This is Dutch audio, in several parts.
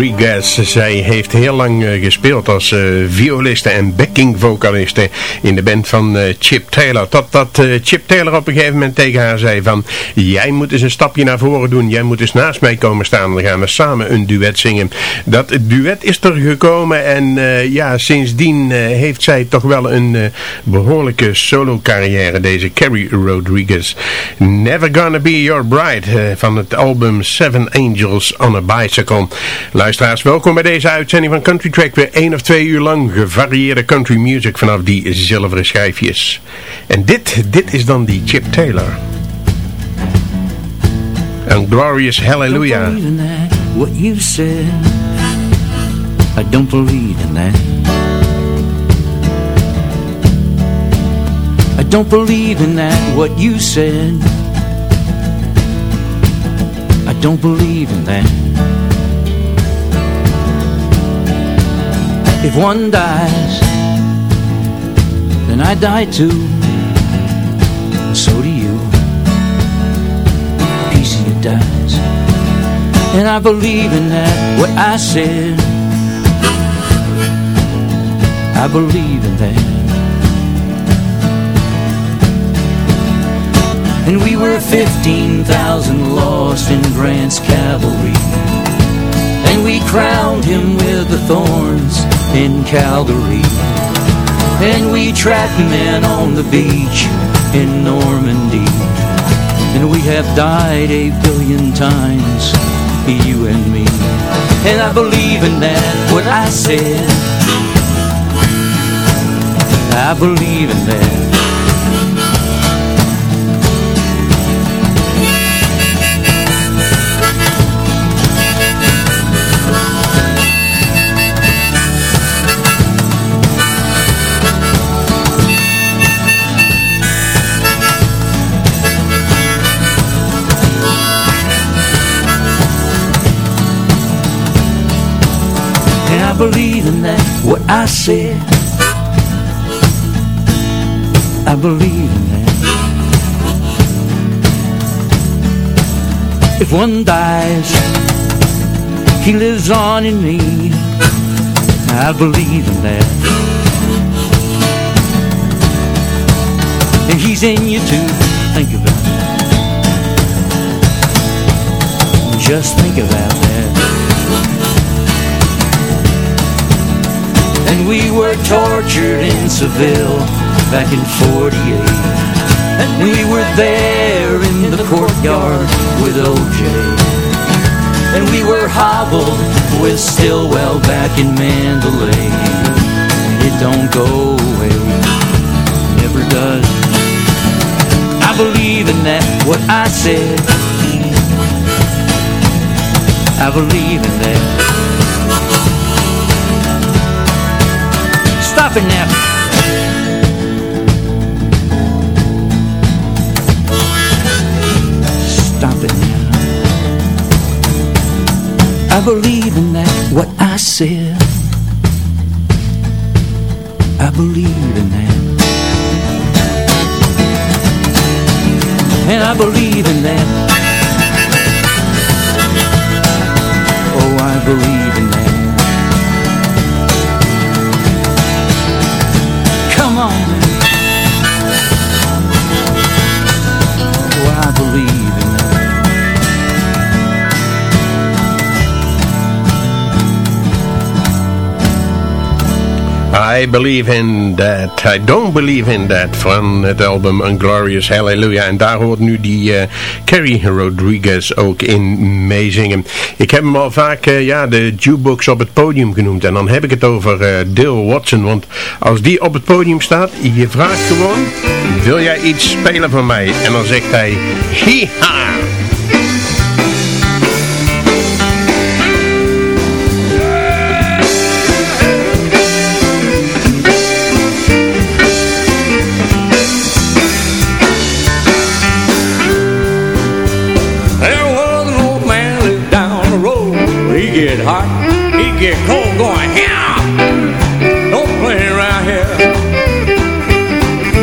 Rodriguez. Zij heeft heel lang uh, gespeeld als uh, violiste en backing vocaliste in de band van uh, Chip Taylor. Totdat Chip Taylor op een gegeven moment tegen haar zei van... Jij moet eens een stapje naar voren doen. Jij moet eens naast mij komen staan. Dan gaan we samen een duet zingen. Dat duet is er gekomen en ja, sindsdien heeft zij toch wel een behoorlijke solo carrière. Deze Carrie Rodriguez. Never Gonna Be Your Bride van het album Seven Angels on a Bicycle. Luisteraars, welkom bij deze uitzending van Country Track. Weer één of twee uur lang gevarieerde country music vanaf die zilveren schijfjes. En dit, dit is dan die Chip Taylor. Een glorious hallelujah. I don't in that, what you said. I don't believe in that. I don't believe in that, what you said. I don't believe in that. If one dies, then I die too. And so do you. A piece of you dies. And I believe in that, what I said. I believe in that. And we were 15,000 lost in Grant's cavalry we crowned him with the thorns in Calgary And we trapped men on the beach in Normandy. And we have died a billion times, you and me. And I believe in that, what I said. I believe in that believe in that, what I said. I believe in that. If one dies, he lives on in me. I believe in that. And he's in you too. Think about that. Just think about that. And we were tortured in Seville back in 48 And we were there in the courtyard with OJ And we were hobbled with Stillwell back in Mandalay. It don't go away, never does. I believe in that, what I said. I believe in that It now. Stop it now. I believe in that, what I said. I believe in that. And I believe in that. Oh, I believe in that. I Believe in That, I Don't Believe in That van het album Unglorious Hallelujah. En daar hoort nu die uh, Carrie Rodriguez ook in meezingen. Ik heb hem al vaak uh, ja, de jukebox op het podium genoemd. En dan heb ik het over uh, Watson. Want als die op het podium staat, je vraagt gewoon, wil jij iets spelen van mij? En dan zegt hij, hiha! Get cold going, yeah! Don't play around here.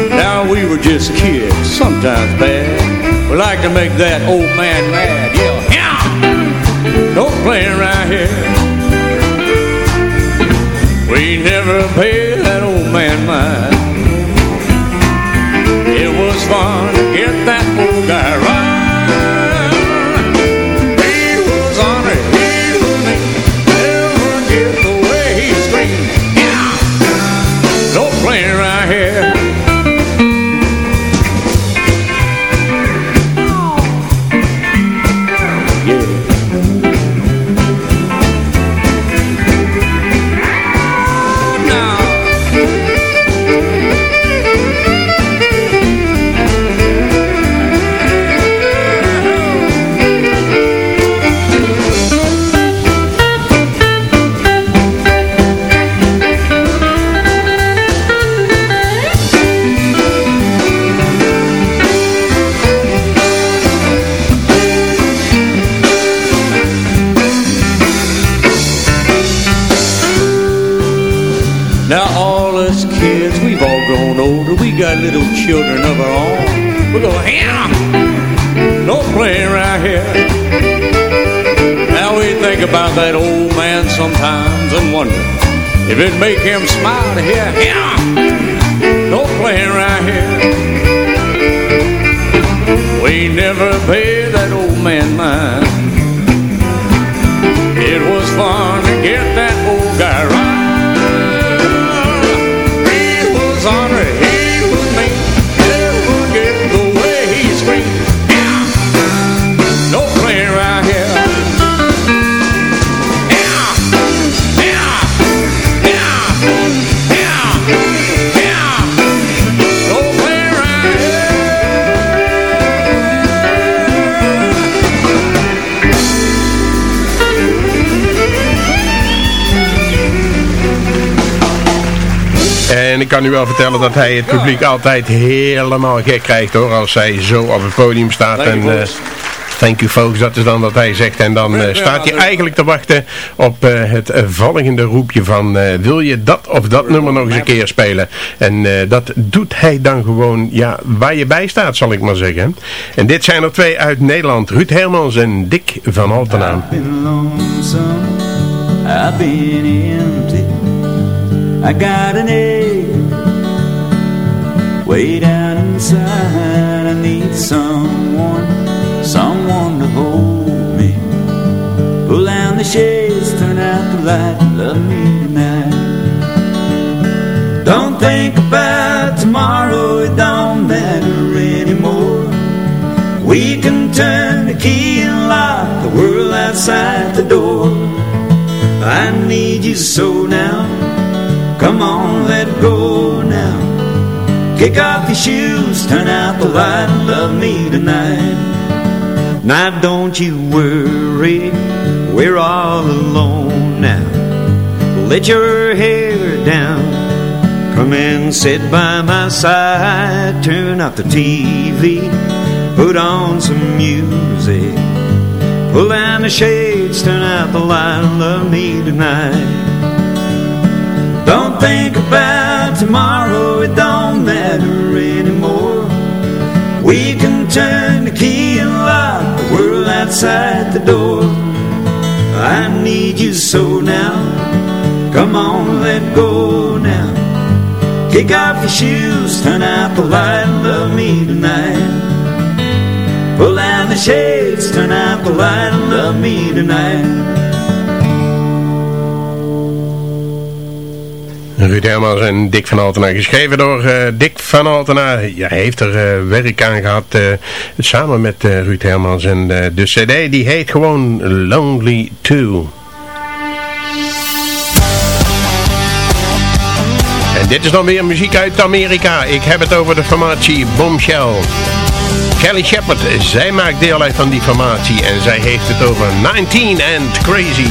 Now we were just kids, sometimes bad. We like to make that old man mad, yeah, yeah! Don't play around here. We never paid that old man mine. Children of our own. We go, yeah, no playing right here. Now we think about that old man sometimes and wonder if it'd make him smile to hear, yeah, no playing right here. We never paid that old man mind. It was fun to get that En ik kan u wel vertellen dat hij het publiek altijd helemaal gek krijgt hoor. Als hij zo op het podium staat. Thank you, en, eh, folks. thank you folks, dat is dan wat hij zegt. En dan eh, staat hij eigenlijk te wachten op eh, het volgende roepje van... eh, wil je dat of dat nummer nog eens een keer spelen? En eh, dat doet hij dan gewoon ja, waar je bij staat, zal ik maar zeggen. En dit zijn er twee uit Nederland. Ruud Hermans en Dick van Altenaam. I've been empty. I got an way down inside. I need someone, someone to hold me. Pull down the shades, turn out the light, love me tonight. Don't think about tomorrow, it don't matter anymore. We can turn the key and lock the world outside the door. I need you so now. Come on, let go. Kick off your shoes, turn out the light, love me tonight. Now don't you worry, we're all alone now. Let your hair down, come and sit by my side. Turn off the TV, put on some music. Pull down the shades, turn out the light, love me tonight. Don't think about tomorrow, We can turn the key and lock the world outside the door. I need you so now. Come on, let go now. Kick off your shoes, turn out the light, and love me tonight. Pull down the shades, turn out the light, and love me tonight. Ruud Hermans en Dick van Altena. Geschreven door eh, Dick van Altena. Ja, heeft er eh, werk aan gehad eh, samen met Ruud Hermans. En de cd die heet gewoon Lonely 2. En dit is dan weer muziek uit Amerika. Ik heb het over de formatie Bombshell. Kelly Shepard, zij maakt deel uit van die formatie. En zij heeft het over 19 and Crazy.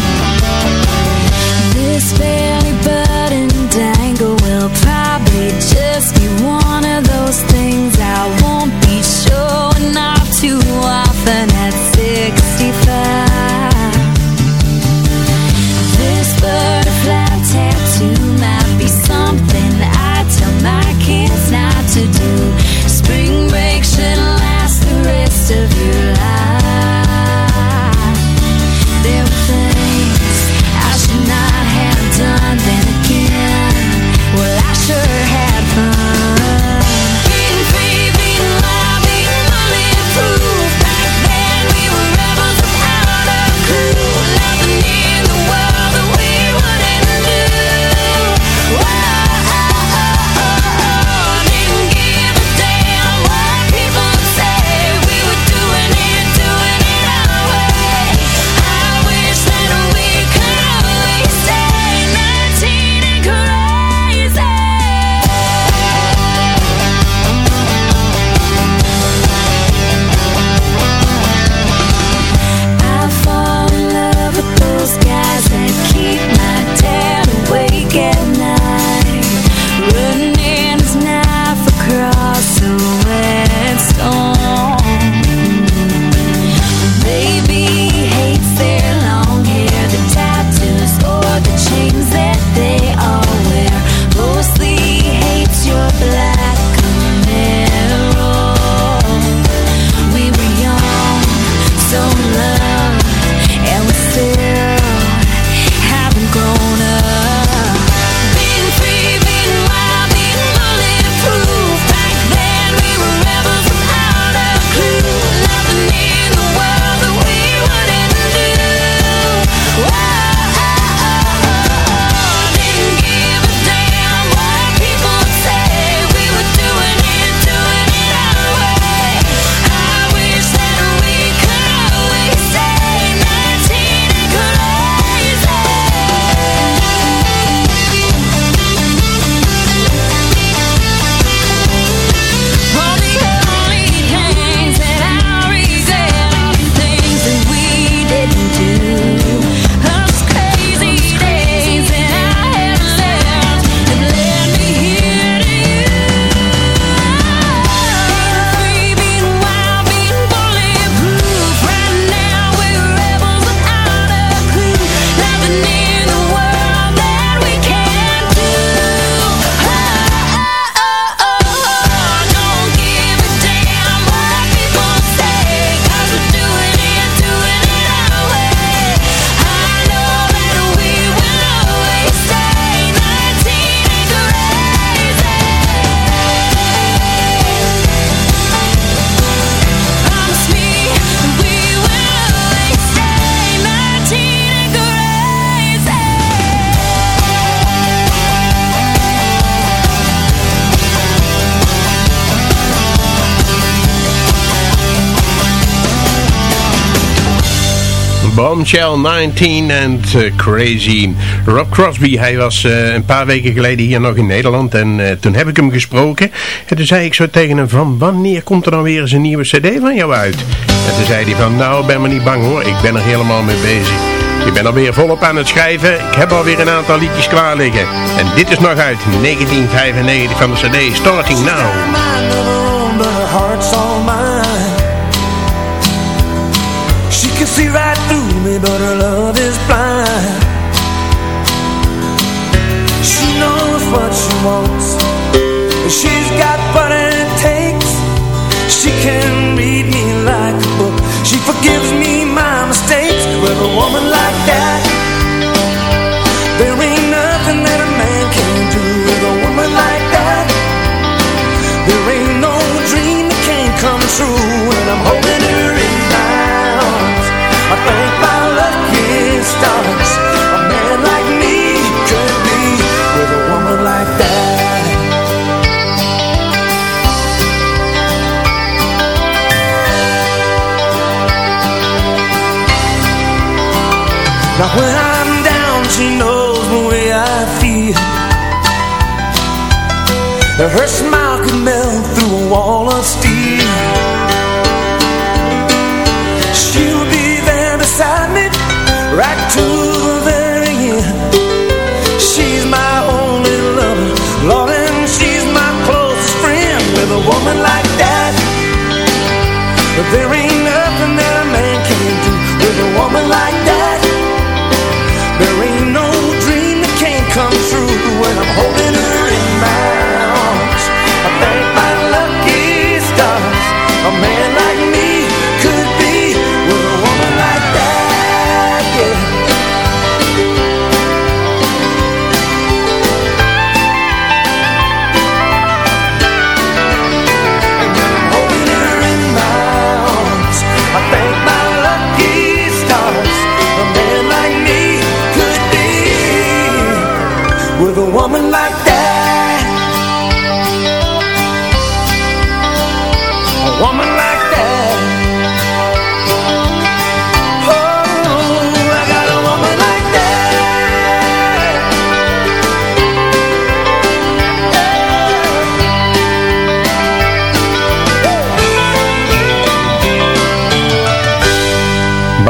Bombshell 19 en uh, Crazy. Rob Crosby, hij was uh, een paar weken geleden hier nog in Nederland en uh, toen heb ik hem gesproken. En toen zei ik zo tegen hem van, wanneer komt er dan weer eens een nieuwe cd van jou uit? En toen zei hij van, nou ben maar niet bang hoor, ik ben er helemaal mee bezig. Ik ben alweer volop aan het schrijven, ik heb alweer een aantal liedjes klaar liggen. En dit is nog uit 1995 van de cd Starting Now. But her love is blind. She knows what she wants. She's got what it takes. She can read me like a book. She forgives me my mistakes. With a woman Now when I'm down she knows the way I feel Her smile could melt through a wall of steel She'll be there beside me, right to the very end. She's my only lover, Lord, and she's my closest friend. With a woman like that, there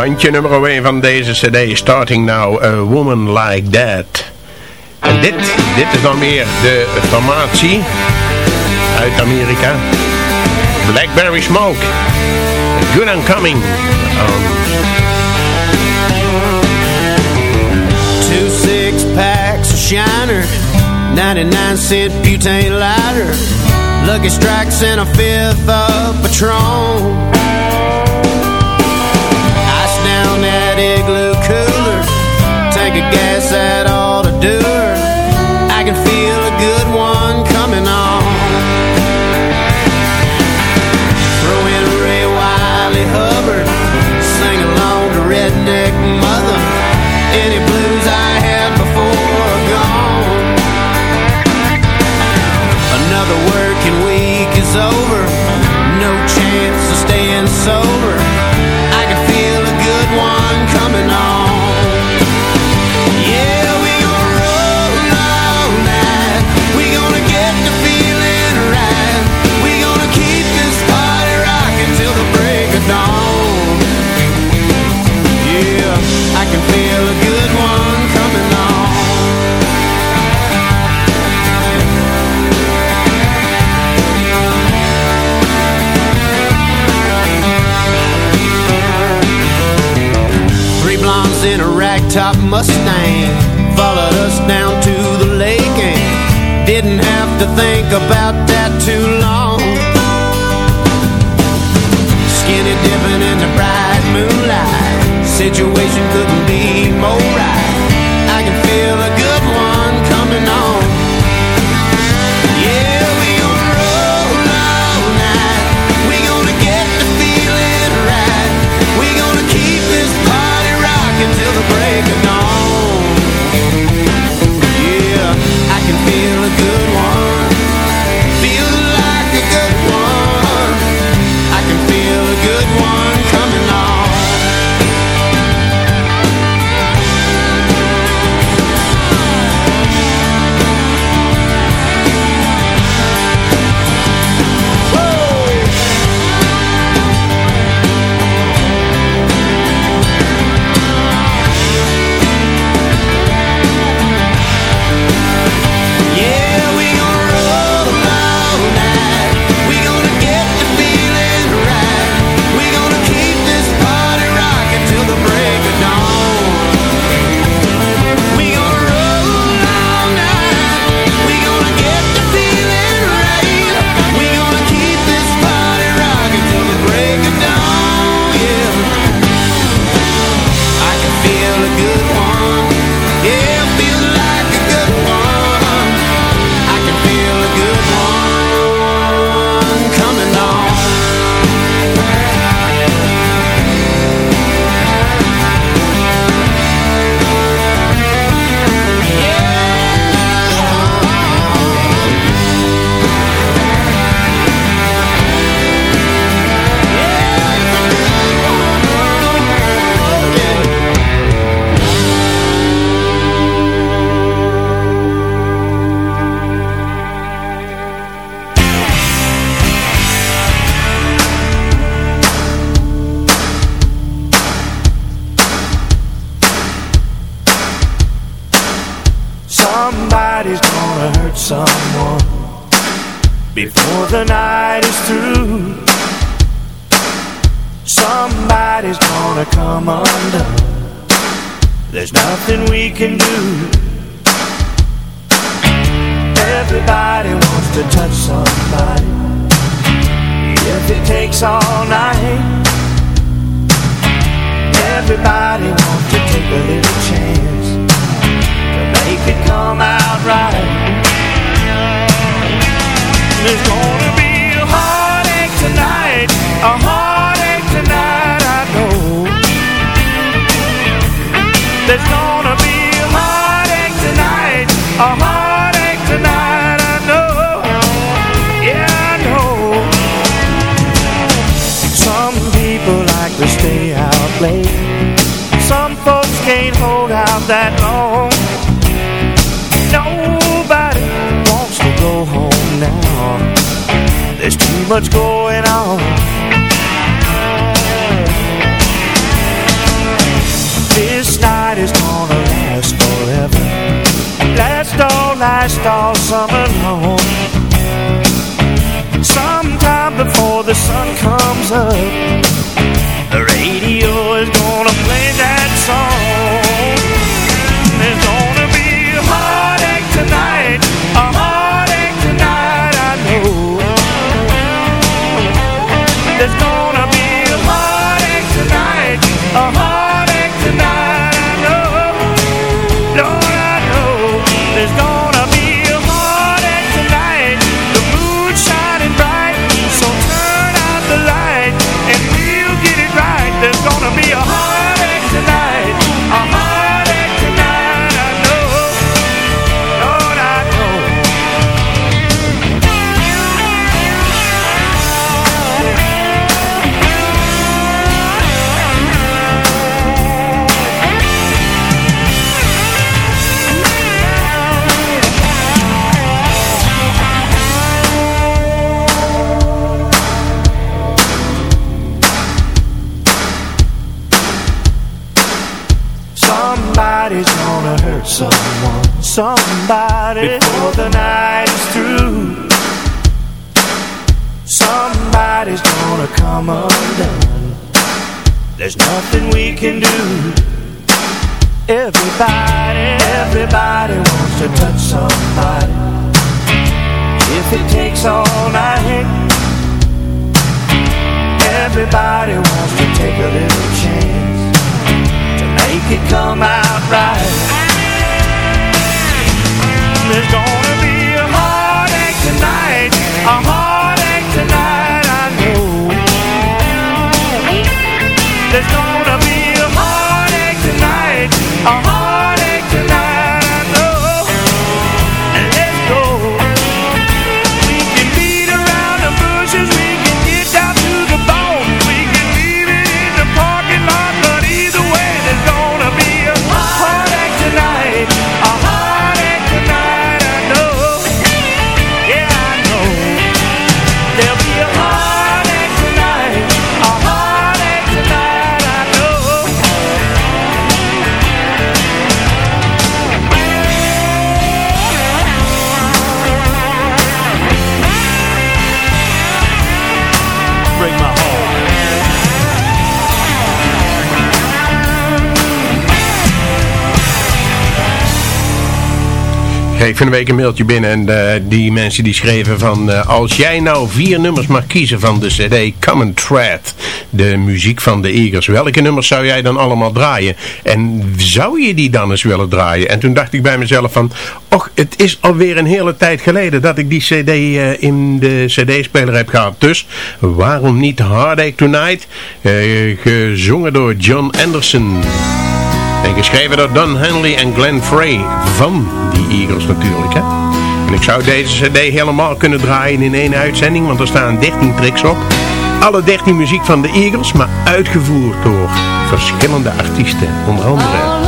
Bandje nummer 1 van deze cd, Starting Now, A Woman Like That. En dit, dit is dan weer de formatie uit Amerika. Blackberry Smoke. Good and Coming. Two six packs of Shiner, 99 cent butane lighter, Lucky Strikes and a fifth of Patron. could guess at all the doer. I can feel a good ragtop Mustang followed us down to the lake and didn't have to think about that too long. Skinny dipping in the bright moonlight, situation couldn't be more right. Everybody wants to touch somebody. If it takes all night. Everybody wants to take a little chance to make it come out right. There's gonna be a heartache tonight, a heartache tonight, I know. There's gonna be a heartache tonight, a heartache much going on. This night is gonna last forever. Last all, last all summer long. Sometime before the sun comes up, Somebody before the night is through. Somebody's gonna come undone. There's nothing we can do. Everybody, everybody wants to touch somebody. If it takes all night, everybody wants to take a little chance to make it come out right. There's gonna be a heartache tonight, a heartache tonight, I know. There's gonna be a heartache tonight, kreeg de week een mailtje binnen en eh, die mensen die schreven van eh, als jij nou vier nummers mag kiezen van de cd Common Thread, de muziek van de Eagles, welke nummers zou jij dan allemaal draaien? En zou je die dan eens willen draaien? En toen dacht ik bij mezelf van, och het is alweer een hele tijd geleden dat ik die cd eh, in de cd-speler heb gehad. Dus waarom niet Heartache Tonight, gezongen door John Anderson. En geschreven door Don Henley en Glenn Frey van die Eagles natuurlijk. Hè? En ik zou deze cd helemaal kunnen draaien in één uitzending, want er staan 13 tracks op. Alle 13 muziek van de Eagles, maar uitgevoerd door verschillende artiesten. Onder andere...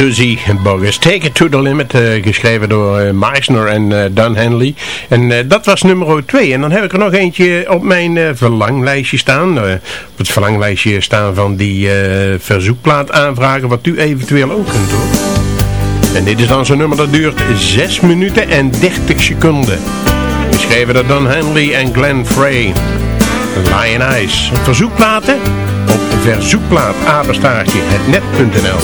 Susie Bogus. Take It To The Limit, eh, geschreven door eh, Meisner en eh, Dan Henley. En dat was nummer 2. En dan heb ik er nog eentje op mijn verlanglijstje staan. Op het verlanglijstje staan van die verzoekplaat aanvragen, wat u eventueel ook kunt doen. En dit is dan zo'n nummer dat duurt 6 minuten en 30 seconden. Geschreven door Dan Henley en Glenn Frey. Lion Eyes. Verzoekplaten op verzoekplaat hetnet.nl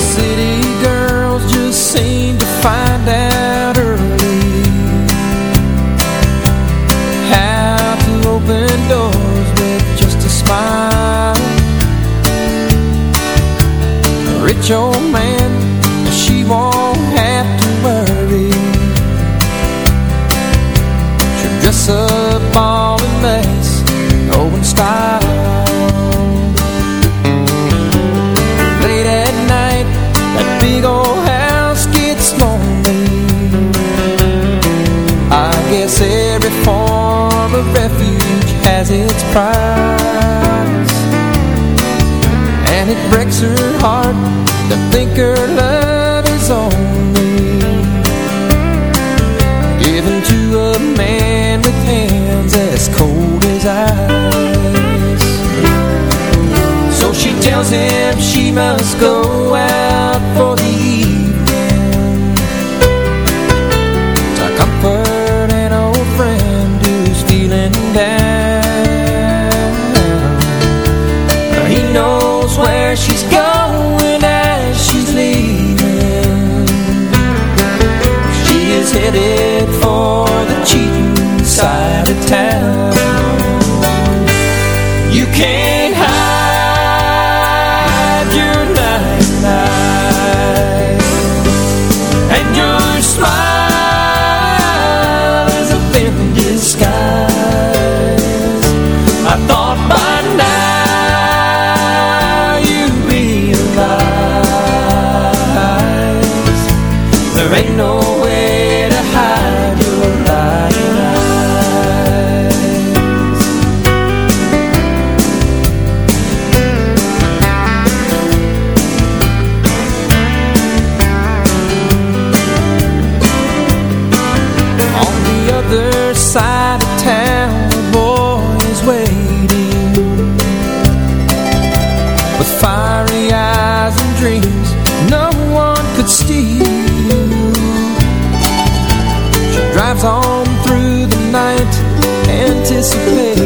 Old man, she won't have to worry. She'll dress up all in lace, oh in style. Late at night, that big old house gets lonely. I guess every form of refuge has its price. And it breaks her heart to think her love is only given to a man with hands as cold as ice. So she tells him she must go out headed for the cheating side of town. You can't solid She drives on through the night Anticipating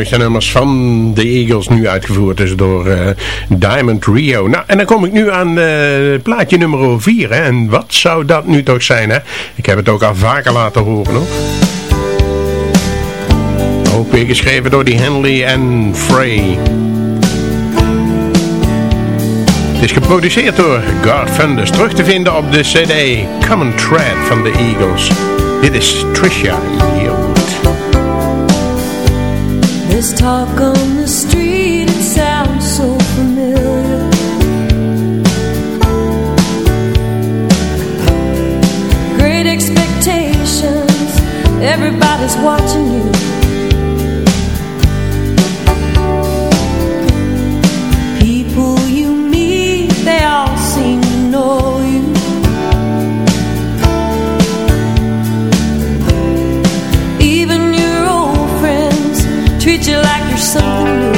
mooiste nummers van de Eagles nu uitgevoerd is door eh, Diamond Rio. Nou, en dan kom ik nu aan uh, plaatje nummer 4. En wat zou dat nu toch zijn, hè? Ik heb het ook al vaker laten horen, hoor. Ook weer geschreven door die Henley en Frey. Het is geproduceerd door God Funders. Terug te vinden op de cd Common Thread van de Eagles. Dit is Tricia. This talk on the street, it sounds so familiar. Great expectations, everybody's watching you. something new.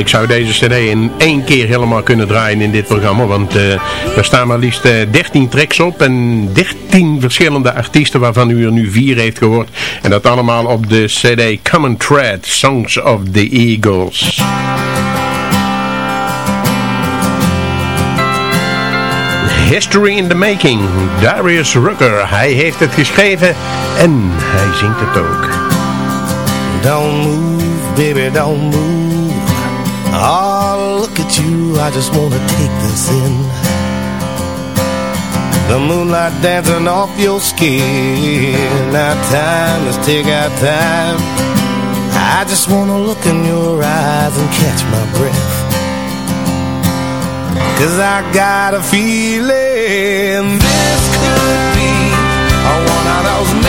Ik zou deze cd in één keer helemaal kunnen draaien in dit programma. Want uh, er staan maar liefst uh, 13 tracks op en 13 verschillende artiesten waarvan u er nu vier heeft gehoord. En dat allemaal op de cd Common Thread, Songs of the Eagles. History in the Making, Darius Rucker. Hij heeft het geschreven en hij zingt het ook. Don't move, baby, don't move. Oh, look at you, I just wanna take this in. The moonlight dancing off your skin. Now time, let's take our time. I just wanna look in your eyes and catch my breath. Cause I got a feeling this could be one of those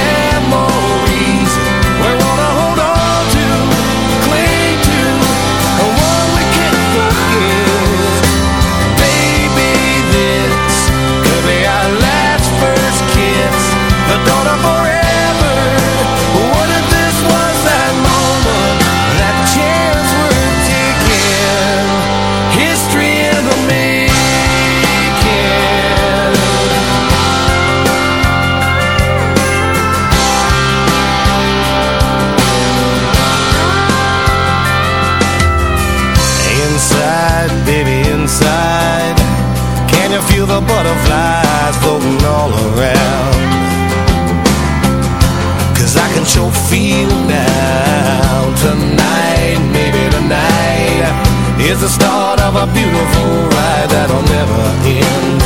the start of a beautiful ride that'll never end.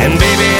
And baby,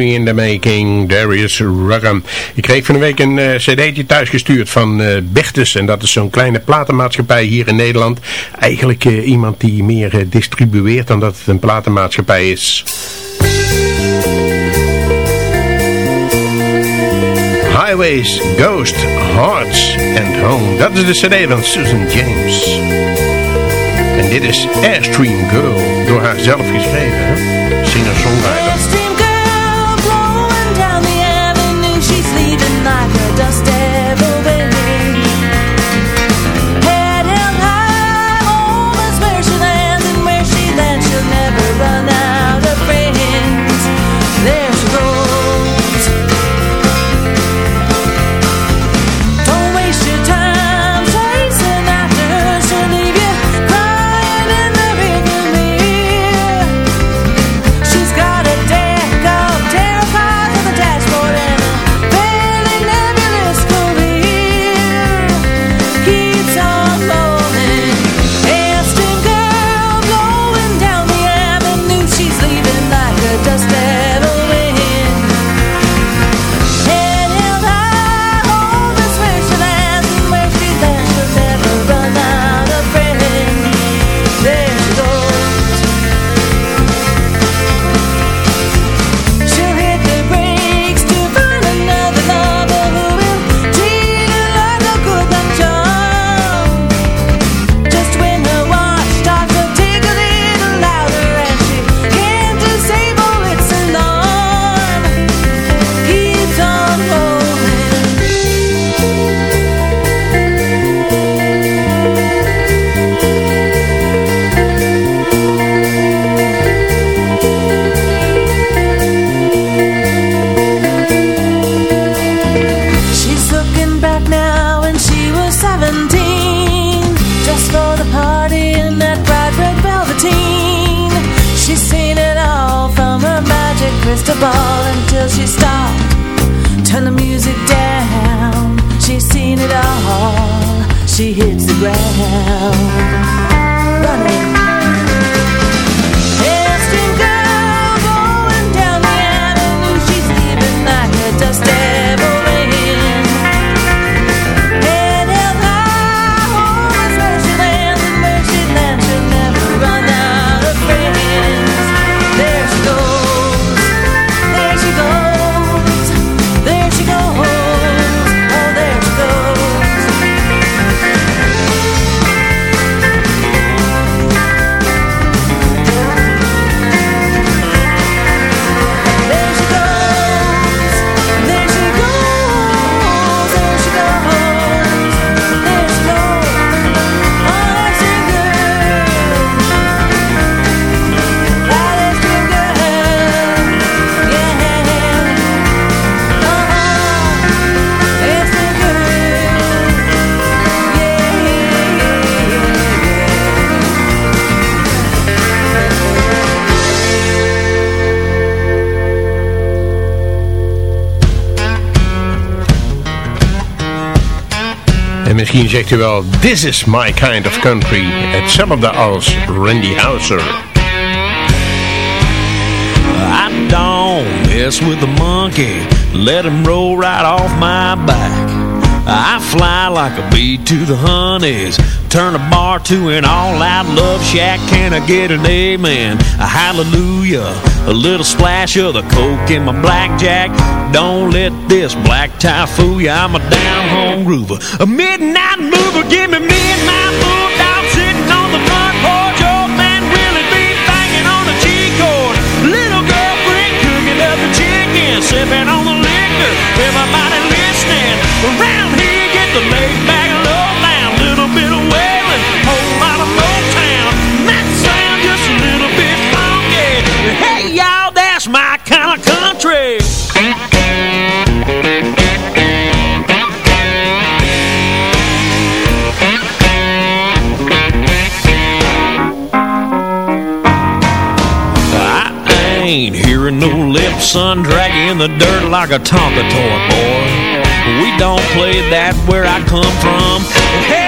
In the Making, Darius Ruggam. Ik kreeg van de week een uh, cd'tje thuisgestuurd van uh. En dat is zo'n kleine platenmaatschappij hier in Nederland. Eigenlijk uh, iemand die meer distribueert dan dat het een platenmaatschappij is. Highways, Ghost, Hearts and Home. Dat is de cd van Susan James. En dit is Airstream Girl, door haar zelf geschreven. Singer-songwriter. Misschien zegt wel, this is my kind of country. Hetzelfde als Randy Houser. I don't mess with the monkey. Let him roll right off my back. I fly like a bee to the honeys. Turn a bar to an all-out love shack. Can I get an amen? A hallelujah. A little splash of the coke in my blackjack. Don't let this black tie fool you. I'm a down-home groover, a midnight mover. Give me me and my bulldog sitting on the front porch. Old man Willie be banging on the G-chord. Little girl Brick cooking up the chicken, sipping on the Son, drag in the dirt like a Tonka toy, boy. We don't play that where I come from. Hey!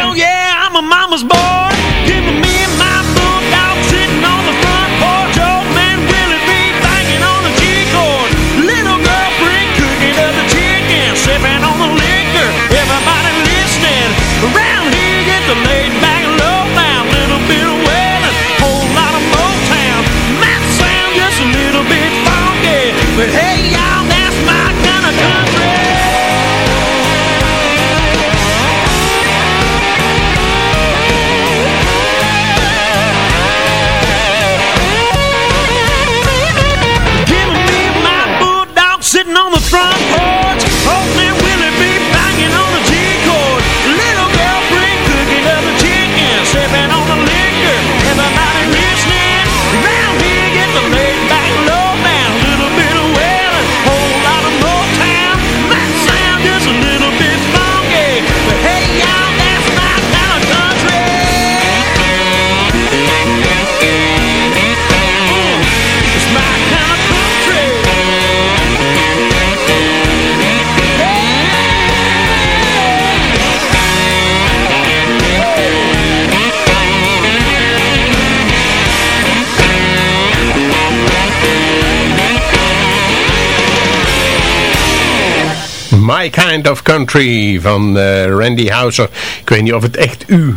My Kind of Country van eh, Randy Houser. Ik weet niet of het echt uw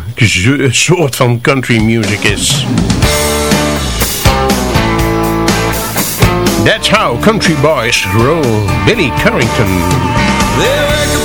soort van country music is. That's how country boys roll. Billy Currington.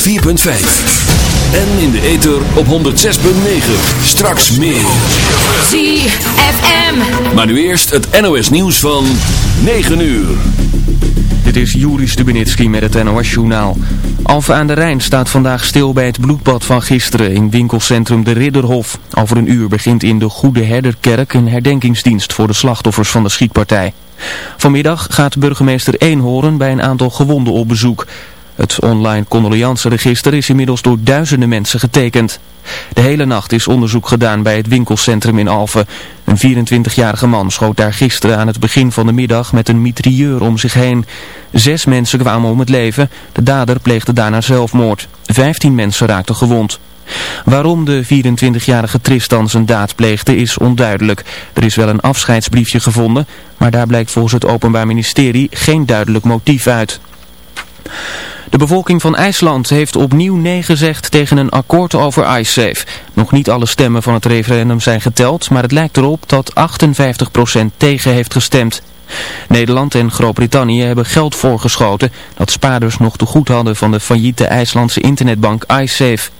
104.5. En in de ether op 106.9. Straks meer. ZFM. Maar nu eerst het NOS nieuws van 9 uur. Dit is Juri Stubenitski met het NOS-journaal. Alphen aan de Rijn staat vandaag stil bij het bloedbad van gisteren in winkelcentrum De Ridderhof. Over een uur begint in de Goede Herderkerk een herdenkingsdienst voor de slachtoffers van de schietpartij. Vanmiddag gaat burgemeester Eenhoorn bij een aantal gewonden op bezoek. Het online condoleanceregister is inmiddels door duizenden mensen getekend. De hele nacht is onderzoek gedaan bij het winkelcentrum in Alphen. Een 24-jarige man schoot daar gisteren aan het begin van de middag met een mitrailleur om zich heen. Zes mensen kwamen om het leven. De dader pleegde daarna zelfmoord. Vijftien mensen raakten gewond. Waarom de 24-jarige Tristan zijn daad pleegde is onduidelijk. Er is wel een afscheidsbriefje gevonden, maar daar blijkt volgens het Openbaar Ministerie geen duidelijk motief uit. De bevolking van IJsland heeft opnieuw nee gezegd tegen een akkoord over IceSafe. Nog niet alle stemmen van het referendum zijn geteld, maar het lijkt erop dat 58% tegen heeft gestemd. Nederland en Groot-Brittannië hebben geld voorgeschoten dat spaarders nog te goed hadden van de failliete IJslandse internetbank iSafe.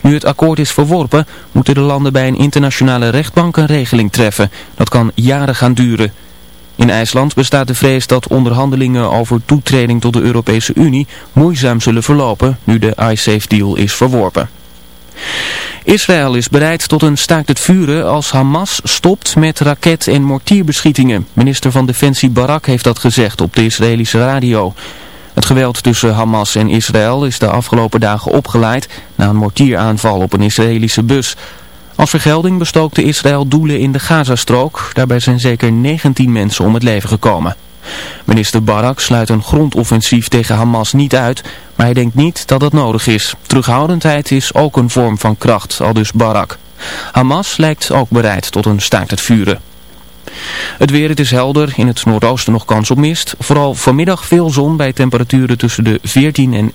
Nu het akkoord is verworpen, moeten de landen bij een internationale rechtbank een regeling treffen. Dat kan jaren gaan duren. In IJsland bestaat de vrees dat onderhandelingen over toetreding tot de Europese Unie moeizaam zullen verlopen nu de iSafe-deal is verworpen. Israël is bereid tot een staakt het vuren als Hamas stopt met raket- en mortierbeschietingen. Minister van Defensie Barak heeft dat gezegd op de Israëlische radio. Het geweld tussen Hamas en Israël is de afgelopen dagen opgeleid na een mortieraanval op een Israëlische bus. Als vergelding bestookte Israël doelen in de Gazastrook. Daarbij zijn zeker 19 mensen om het leven gekomen. Minister Barak sluit een grondoffensief tegen Hamas niet uit, maar hij denkt niet dat dat nodig is. Terughoudendheid is ook een vorm van kracht, aldus Barak. Hamas lijkt ook bereid tot een staakt het vuren. Het weer, het is helder. In het noordoosten nog kans op mist. Vooral vanmiddag veel zon bij temperaturen tussen de 14 en 1.